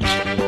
Thank you.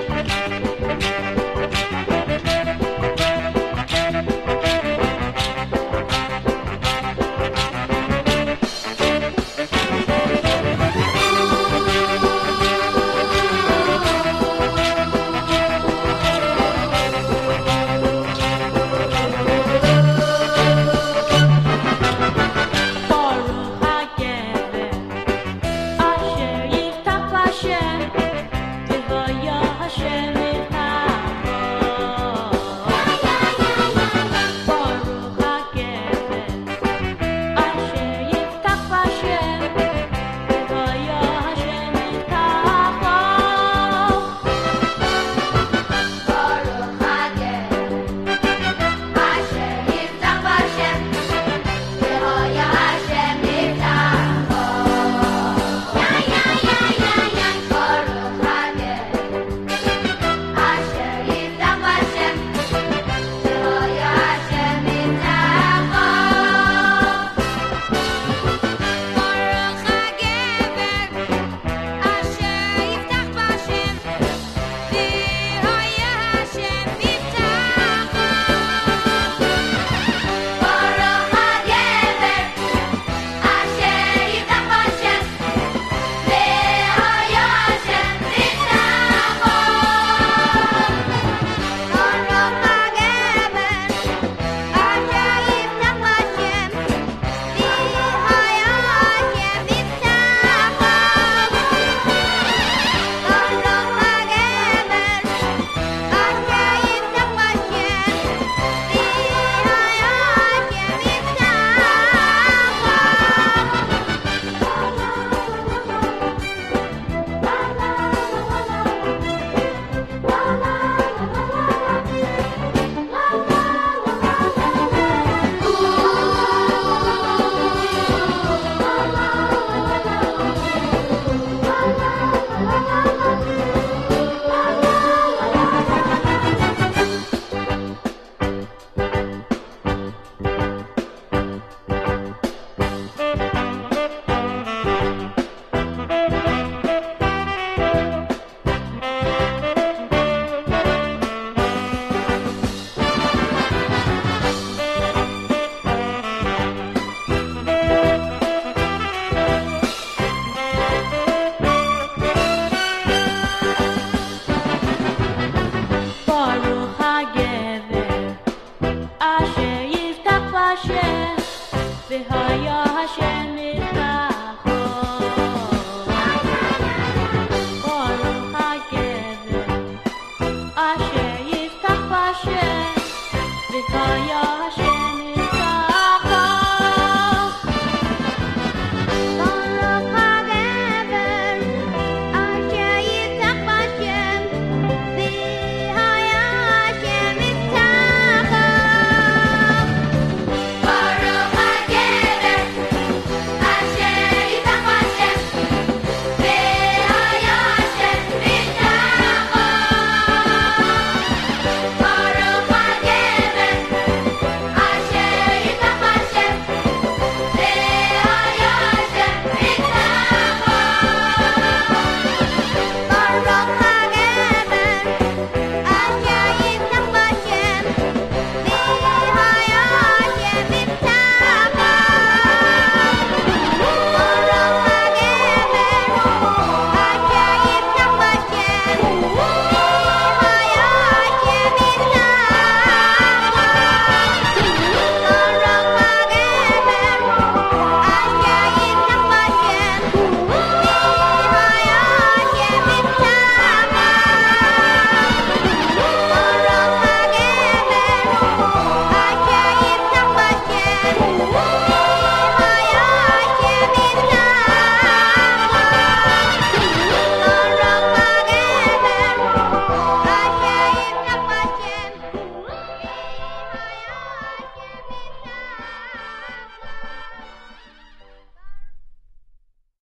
看呀。